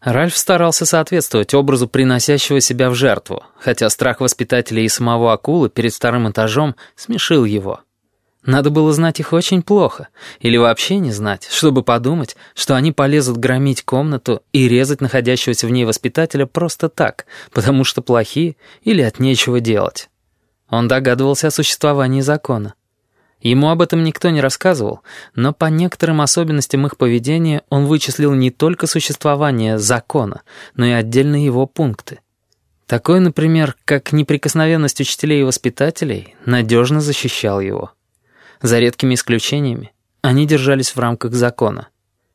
Ральф старался соответствовать образу приносящего себя в жертву, хотя страх воспитателей и самого акулы перед вторым этажом смешил его. Надо было знать их очень плохо, или вообще не знать, чтобы подумать, что они полезут громить комнату и резать находящегося в ней воспитателя просто так, потому что плохие или от нечего делать. Он догадывался о существовании закона. Ему об этом никто не рассказывал, но по некоторым особенностям их поведения он вычислил не только существование закона, но и отдельные его пункты. Такой, например, как неприкосновенность учителей и воспитателей, надежно защищал его. За редкими исключениями, они держались в рамках закона.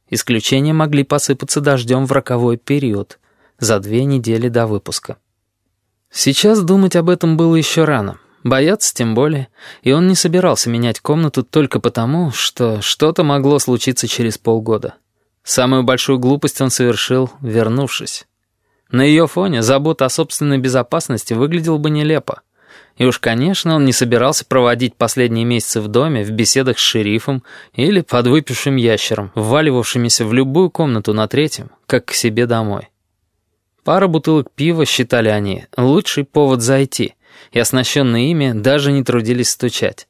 Исключения могли посыпаться дождем в роковой период, за две недели до выпуска. Сейчас думать об этом было еще рано. Бояться тем более, и он не собирался менять комнату только потому, что что-то могло случиться через полгода. Самую большую глупость он совершил, вернувшись. На ее фоне забота о собственной безопасности выглядела бы нелепо. И уж, конечно, он не собирался проводить последние месяцы в доме в беседах с шерифом или подвыпившим ящером, вваливавшимися в любую комнату на третьем, как к себе домой. Пара бутылок пива, считали они, лучший повод зайти — и оснащенные ими даже не трудились стучать.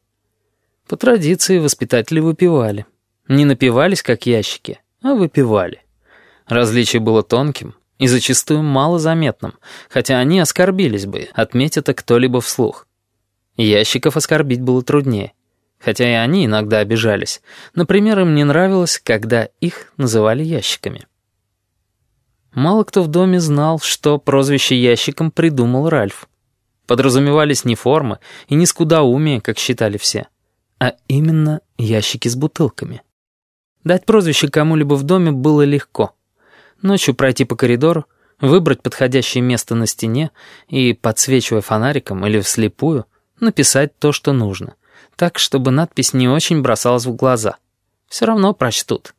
По традиции воспитатели выпивали. Не напивались, как ящики, а выпивали. Различие было тонким и зачастую малозаметным, хотя они оскорбились бы, отметь это кто-либо вслух. Ящиков оскорбить было труднее, хотя и они иногда обижались. Например, им не нравилось, когда их называли ящиками. Мало кто в доме знал, что прозвище ящиком придумал Ральф. Подразумевались не формы и не скудоумие, как считали все, а именно ящики с бутылками. Дать прозвище кому-либо в доме было легко. Ночью пройти по коридору, выбрать подходящее место на стене и, подсвечивая фонариком или вслепую, написать то, что нужно, так, чтобы надпись не очень бросалась в глаза. Все равно прочтут.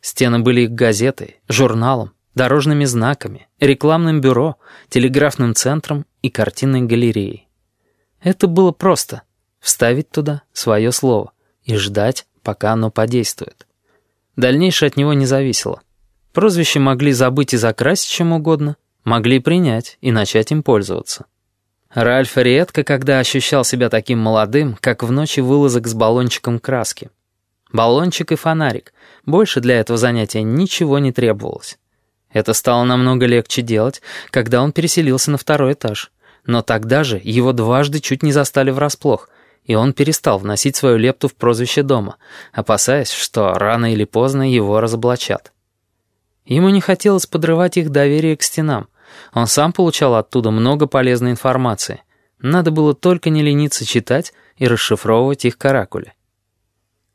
Стены были их газетой, журналом, дорожными знаками, рекламным бюро, телеграфным центром и картинной галереей. Это было просто — вставить туда свое слово и ждать, пока оно подействует. Дальнейшее от него не зависело. Прозвище могли забыть и закрасить чем угодно, могли принять и начать им пользоваться. Ральф редко когда ощущал себя таким молодым, как в ночи вылазок с баллончиком краски. Баллончик и фонарик. Больше для этого занятия ничего не требовалось. Это стало намного легче делать, когда он переселился на второй этаж. Но тогда же его дважды чуть не застали врасплох, и он перестал вносить свою лепту в прозвище дома, опасаясь, что рано или поздно его разоблачат. Ему не хотелось подрывать их доверие к стенам. Он сам получал оттуда много полезной информации. Надо было только не лениться читать и расшифровывать их каракули.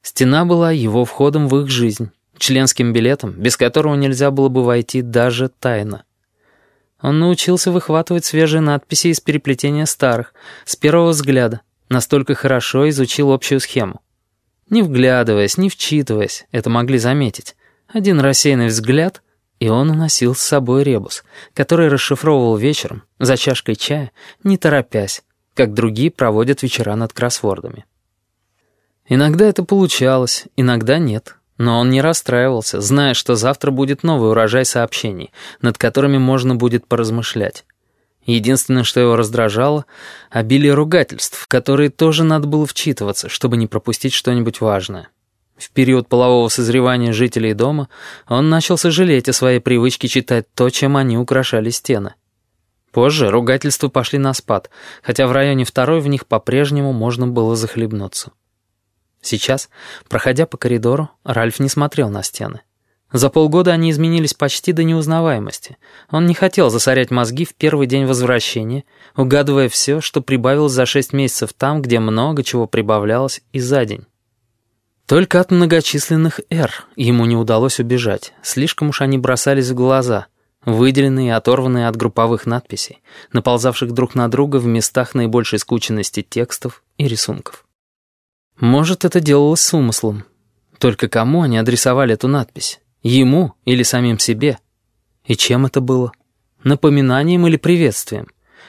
Стена была его входом в их жизнь членским билетом, без которого нельзя было бы войти даже тайно. Он научился выхватывать свежие надписи из переплетения старых, с первого взгляда, настолько хорошо изучил общую схему. Не вглядываясь, не вчитываясь, это могли заметить. Один рассеянный взгляд, и он уносил с собой ребус, который расшифровывал вечером, за чашкой чая, не торопясь, как другие проводят вечера над кроссвордами. Иногда это получалось, иногда нет. Но он не расстраивался, зная, что завтра будет новый урожай сообщений, над которыми можно будет поразмышлять. Единственное, что его раздражало — обилие ругательств, которые тоже надо было вчитываться, чтобы не пропустить что-нибудь важное. В период полового созревания жителей дома он начал сожалеть о своей привычке читать то, чем они украшали стены. Позже ругательства пошли на спад, хотя в районе второй в них по-прежнему можно было захлебнуться. Сейчас, проходя по коридору, Ральф не смотрел на стены. За полгода они изменились почти до неузнаваемости. Он не хотел засорять мозги в первый день возвращения, угадывая все, что прибавилось за шесть месяцев там, где много чего прибавлялось и за день. Только от многочисленных «Р» ему не удалось убежать. Слишком уж они бросались в глаза, выделенные и оторванные от групповых надписей, наползавших друг на друга в местах наибольшей скученности текстов и рисунков. Может, это делалось с умыслом. Только кому они адресовали эту надпись? Ему или самим себе? И чем это было? Напоминанием или приветствием?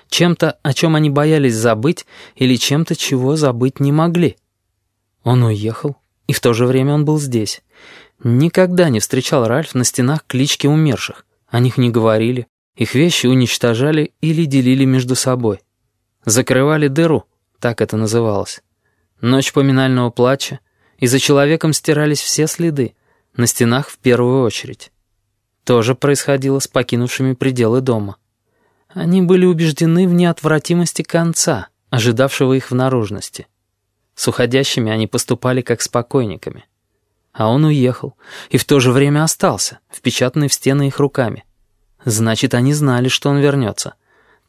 Чем-то, о чем они боялись забыть, или чем-то, чего забыть не могли? Он уехал, и в то же время он был здесь. Никогда не встречал Ральф на стенах клички умерших, О них не говорили, их вещи уничтожали или делили между собой. Закрывали дыру, так это называлось. Ночь поминального плача, и за человеком стирались все следы, на стенах в первую очередь. То же происходило с покинувшими пределы дома. Они были убеждены в неотвратимости конца, ожидавшего их в наружности. С уходящими они поступали как с покойниками. А он уехал, и в то же время остался, впечатанный в стены их руками. Значит, они знали, что он вернется.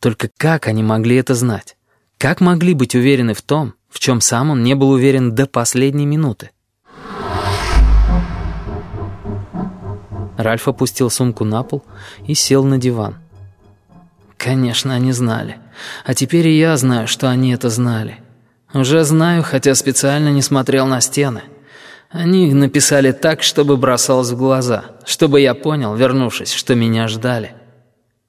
Только как они могли это знать? Как могли быть уверены в том, в чем сам он не был уверен до последней минуты? Ральф опустил сумку на пол и сел на диван. Конечно, они знали. А теперь и я знаю, что они это знали. Уже знаю, хотя специально не смотрел на стены. Они написали так, чтобы бросалось в глаза, чтобы я понял, вернувшись, что меня ждали.